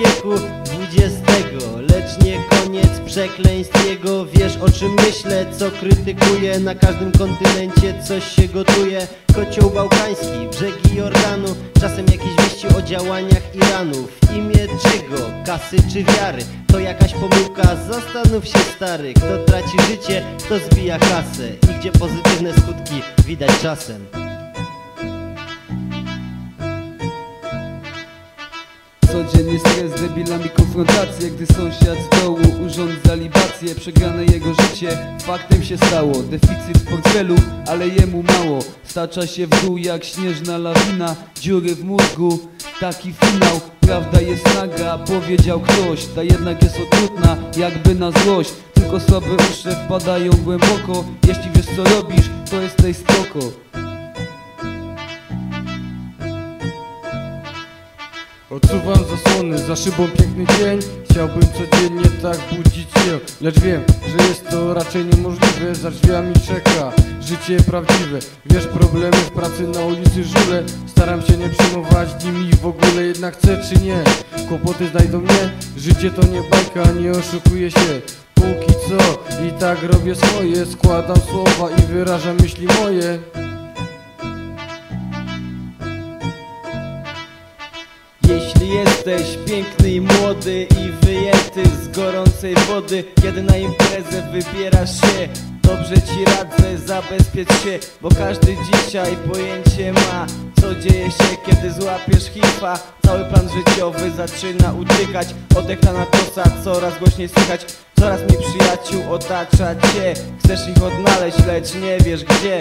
wieku XX Lecz nie koniec przekleństw jego. Wiesz o czym myślę, co krytykuje Na każdym kontynencie coś się gotuje. Kocioł bałkański, brzegi Jordanu. Czasem jakieś wieści o działaniach Iranu. W imię czego? Kasy czy wiary? To jakaś pomyłka, zastanów się stary Kto traci życie, kto zbija kasę. I gdzie pozytywne skutki widać czasem. Codziennie stres z debilami konfrontacje Gdy sąsiad z dołu urządza libację. Przegrane jego życie faktem się stało. Deficyt w portfelu, ale jemu mało. Stacza się w dół jak śnieżna lawina Dziury w mózgu, taki finał. Prawda jest naga, powiedział ktoś. Ta jednak jest okrutna, jakby na złość. Tylko słabe uszy wpadają głęboko. Jeśli wiesz co robisz, to jesteś spoko Odsuwam zasłony, za szybą piękny dzień. Chciałbym codziennie tak budzić się Lecz wiem, że jest to raczej niemożliwe. Za drzwiami czeka życie prawdziwe. Wiesz, problemy w pracy na ulicy Żule. Staram się nie przejmować nimi w ogóle Jednak chcę czy nie, kłopoty znajdą mnie. Życie to nie bajka, nie oszukuję się. Póki co i tak robię swoje. Składam słowa i wyrażam myśli moje Jeśli jesteś piękny i młody i wyjęty z gorącej wody Kiedy na imprezę wybierasz się Dobrze ci radzę, zabezpiecz się Bo każdy dzisiaj pojęcie ma Co dzieje się, kiedy złapiesz hipa Cały plan życiowy zaczyna utykać Oddech na kosa, coraz głośniej słychać Coraz mniej przyjaciół otacza cię. Chcesz ich odnaleźć, lecz nie wiesz gdzie